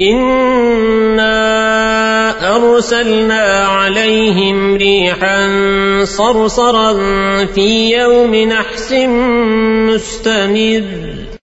إنا أرسلنا عليهم ريحا صرصرا في يوم نحس مستمر